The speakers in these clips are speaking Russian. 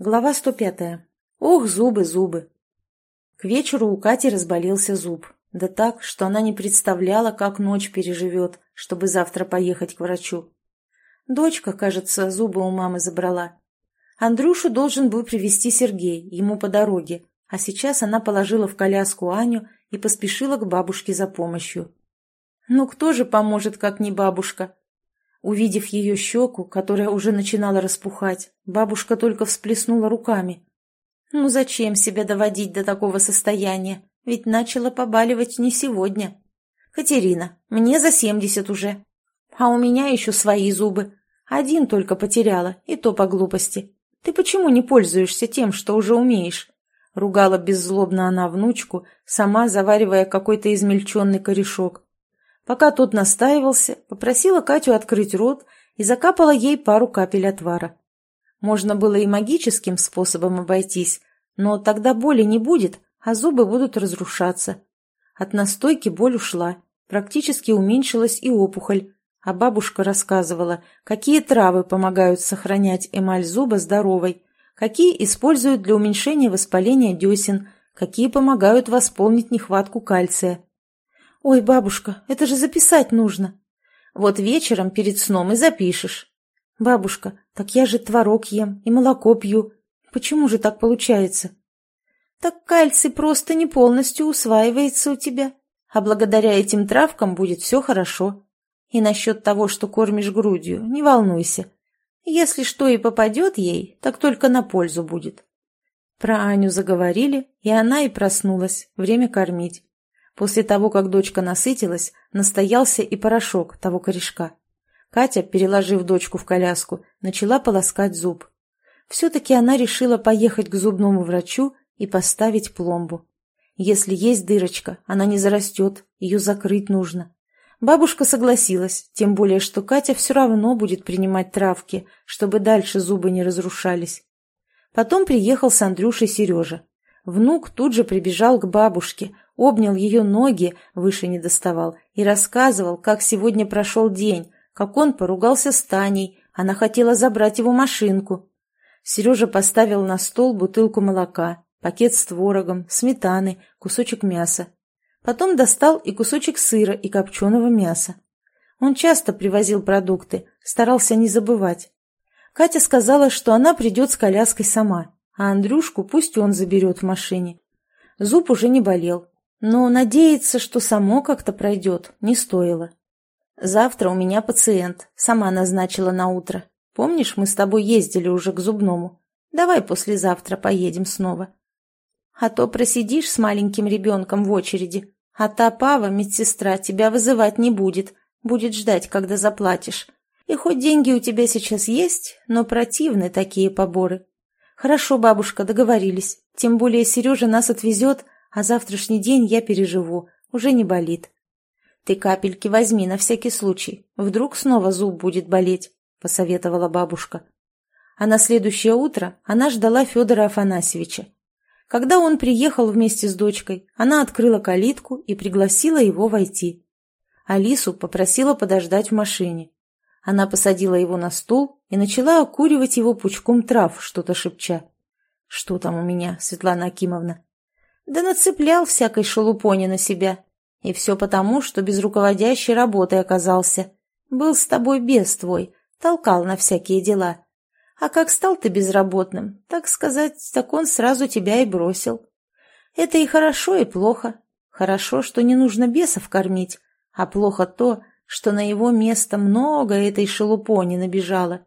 Глава 105. Ох, зубы, зубы. К вечеру у Кати разболелся зуб. Да так, что она не представляла, как ночь переживет, чтобы завтра поехать к врачу. Дочка, кажется, зубы у мамы забрала. Андрюшу должен был привести Сергей, ему по дороге, а сейчас она положила в коляску Аню и поспешила к бабушке за помощью. Ну кто же поможет, как не бабушка? Увидев ее щеку, которая уже начинала распухать, бабушка только всплеснула руками. «Ну зачем себя доводить до такого состояния? Ведь начала побаливать не сегодня. Катерина, мне за семьдесят уже. А у меня еще свои зубы. Один только потеряла, и то по глупости. Ты почему не пользуешься тем, что уже умеешь?» Ругала беззлобно она внучку, сама заваривая какой-то измельченный корешок. Пока тот настаивался, попросила Катю открыть рот и закапала ей пару капель отвара. Можно было и магическим способом обойтись, но тогда боли не будет, а зубы будут разрушаться. От настойки боль ушла, практически уменьшилась и опухоль, а бабушка рассказывала, какие травы помогают сохранять эмаль зуба здоровой, какие используют для уменьшения воспаления десен, какие помогают восполнить нехватку кальция. «Ой, бабушка, это же записать нужно!» «Вот вечером перед сном и запишешь». «Бабушка, так я же творог ем и молоко пью. Почему же так получается?» «Так кальций просто не полностью усваивается у тебя, а благодаря этим травкам будет все хорошо. И насчет того, что кормишь грудью, не волнуйся. Если что и попадет ей, так только на пользу будет». Про Аню заговорили, и она и проснулась, время кормить. После того, как дочка насытилась, настоялся и порошок того корешка. Катя, переложив дочку в коляску, начала полоскать зуб. Все-таки она решила поехать к зубному врачу и поставить пломбу. Если есть дырочка, она не зарастет, ее закрыть нужно. Бабушка согласилась, тем более, что Катя все равно будет принимать травки, чтобы дальше зубы не разрушались. Потом приехал с Андрюшей Сережа. Внук тут же прибежал к бабушке, обнял ее ноги, выше не доставал, и рассказывал, как сегодня прошел день, как он поругался с Таней, она хотела забрать его машинку. Сережа поставил на стол бутылку молока, пакет с творогом, сметаны, кусочек мяса. Потом достал и кусочек сыра и копченого мяса. Он часто привозил продукты, старался не забывать. Катя сказала, что она придет с коляской сама, а Андрюшку пусть он заберет в машине. Зуб уже не болел, но надеяться, что само как-то пройдет, не стоило. Завтра у меня пациент, сама назначила на утро. Помнишь, мы с тобой ездили уже к зубному? Давай послезавтра поедем снова. А то просидишь с маленьким ребенком в очереди, а та Пава, медсестра, тебя вызывать не будет, будет ждать, когда заплатишь. И хоть деньги у тебя сейчас есть, но противны такие поборы. Хорошо, бабушка, договорились. Тем более Сережа нас отвезет, а завтрашний день я переживу, уже не болит. Ты капельки возьми на всякий случай, вдруг снова зуб будет болеть, посоветовала бабушка. А на следующее утро она ждала Федора Афанасьевича. Когда он приехал вместе с дочкой, она открыла калитку и пригласила его войти. Алису попросила подождать в машине. Она посадила его на стул и начала окуривать его пучком трав, что-то шепча. «Что там у меня, Светлана Акимовна?» Да нацеплял всякой шелупони на себя. И все потому, что без руководящей работы оказался. Был с тобой без твой, толкал на всякие дела. А как стал ты безработным, так сказать, так он сразу тебя и бросил. Это и хорошо, и плохо. Хорошо, что не нужно бесов кормить, а плохо то, что на его место много этой шелупони набежало.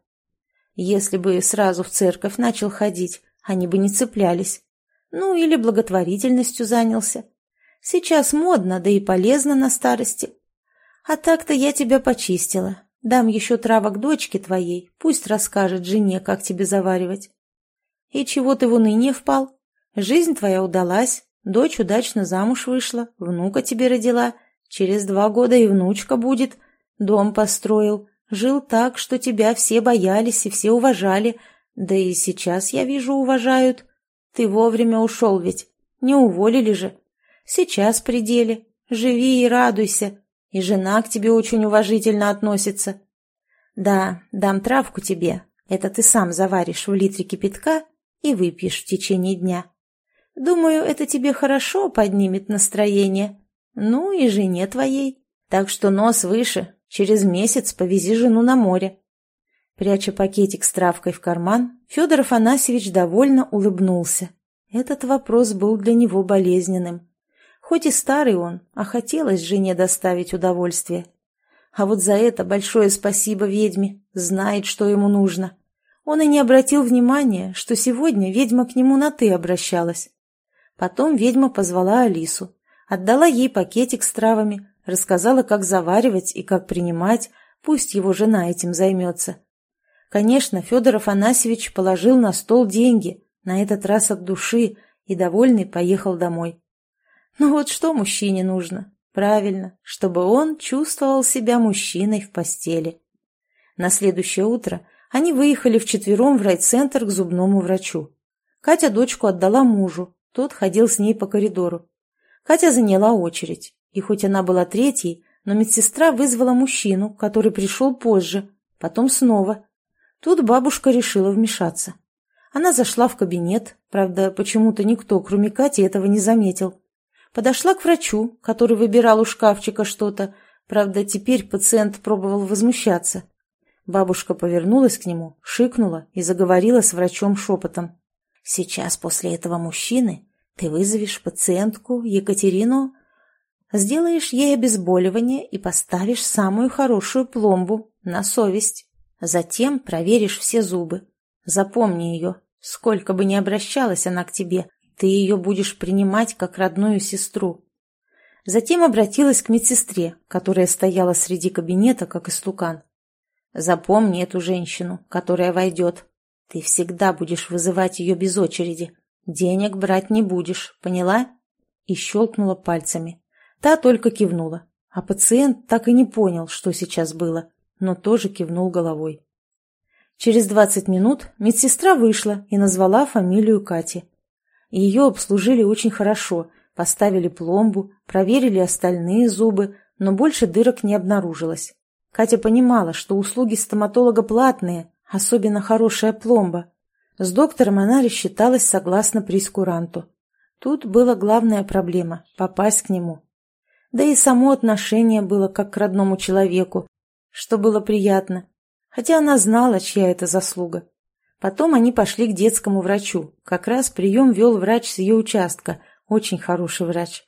Если бы сразу в церковь начал ходить, они бы не цеплялись. Ну, или благотворительностью занялся. Сейчас модно, да и полезно на старости. А так-то я тебя почистила. Дам еще травок дочке твоей, пусть расскажет жене, как тебе заваривать. И чего ты в уныние впал? Жизнь твоя удалась, дочь удачно замуж вышла, внука тебе родила, через два года и внучка будет, дом построил, жил так, что тебя все боялись и все уважали, да и сейчас, я вижу, уважают. Ты вовремя ушел ведь. Не уволили же. Сейчас при деле. Живи и радуйся. И жена к тебе очень уважительно относится. Да, дам травку тебе. Это ты сам заваришь в литре кипятка и выпьешь в течение дня. Думаю, это тебе хорошо поднимет настроение. Ну и жене твоей. Так что нос выше, через месяц повези жену на море. Пряча пакетик с травкой в карман, Федор Афанасьевич довольно улыбнулся. Этот вопрос был для него болезненным. Хоть и старый он, а хотелось жене доставить удовольствие. А вот за это большое спасибо ведьме, знает, что ему нужно. Он и не обратил внимания, что сегодня ведьма к нему на «ты» обращалась. Потом ведьма позвала Алису, отдала ей пакетик с травами, рассказала, как заваривать и как принимать, пусть его жена этим займется. Конечно, Федор Афанасьевич положил на стол деньги, на этот раз от души, и, довольный, поехал домой. Ну вот что мужчине нужно? Правильно, чтобы он чувствовал себя мужчиной в постели. На следующее утро они выехали вчетвером в райцентр к зубному врачу. Катя дочку отдала мужу, тот ходил с ней по коридору. Катя заняла очередь, и хоть она была третьей, но медсестра вызвала мужчину, который пришел позже, потом снова. Тут бабушка решила вмешаться. Она зашла в кабинет, правда, почему-то никто, кроме Кати, этого не заметил. Подошла к врачу, который выбирал у шкафчика что-то, правда, теперь пациент пробовал возмущаться. Бабушка повернулась к нему, шикнула и заговорила с врачом шепотом. «Сейчас после этого мужчины ты вызовешь пациентку Екатерину, сделаешь ей обезболивание и поставишь самую хорошую пломбу на совесть. Затем проверишь все зубы. Запомни ее. Сколько бы ни обращалась она к тебе, ты ее будешь принимать как родную сестру. Затем обратилась к медсестре, которая стояла среди кабинета, как истукан. Запомни эту женщину, которая войдет. Ты всегда будешь вызывать ее без очереди. Денег брать не будешь, поняла? И щелкнула пальцами. Та только кивнула, а пациент так и не понял, что сейчас было, но тоже кивнул головой. Через двадцать минут медсестра вышла и назвала фамилию Кати. Ее обслужили очень хорошо, поставили пломбу, проверили остальные зубы, но больше дырок не обнаружилось. Катя понимала, что услуги стоматолога платные, особенно хорошая пломба. С доктором она рассчиталась согласно прескуранту. Тут была главная проблема – попасть к нему. Да и само отношение было как к родному человеку, что было приятно, хотя она знала, чья это заслуга. Потом они пошли к детскому врачу. Как раз прием вел врач с ее участка, очень хороший врач.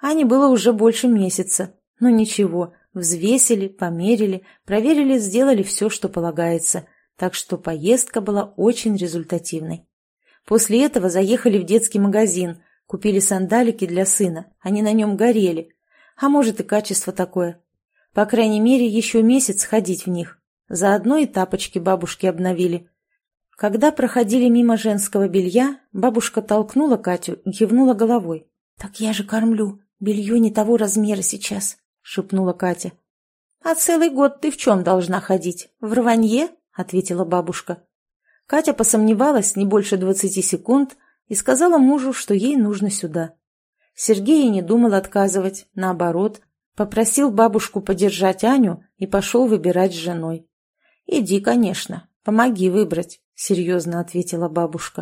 Ане было уже больше месяца, но ничего, Взвесили, померили, проверили, сделали все, что полагается, так что поездка была очень результативной. После этого заехали в детский магазин, купили сандалики для сына, они на нем горели. А может и качество такое. По крайней мере, еще месяц ходить в них. Заодно и тапочки бабушки обновили. Когда проходили мимо женского белья, бабушка толкнула Катю и кивнула головой. «Так я же кормлю. Белье не того размера сейчас шепнула Катя. «А целый год ты в чем должна ходить? В рванье?» — ответила бабушка. Катя посомневалась не больше двадцати секунд и сказала мужу, что ей нужно сюда. Сергей не думал отказывать, наоборот, попросил бабушку подержать Аню и пошел выбирать с женой. «Иди, конечно, помоги выбрать», — серьезно ответила бабушка.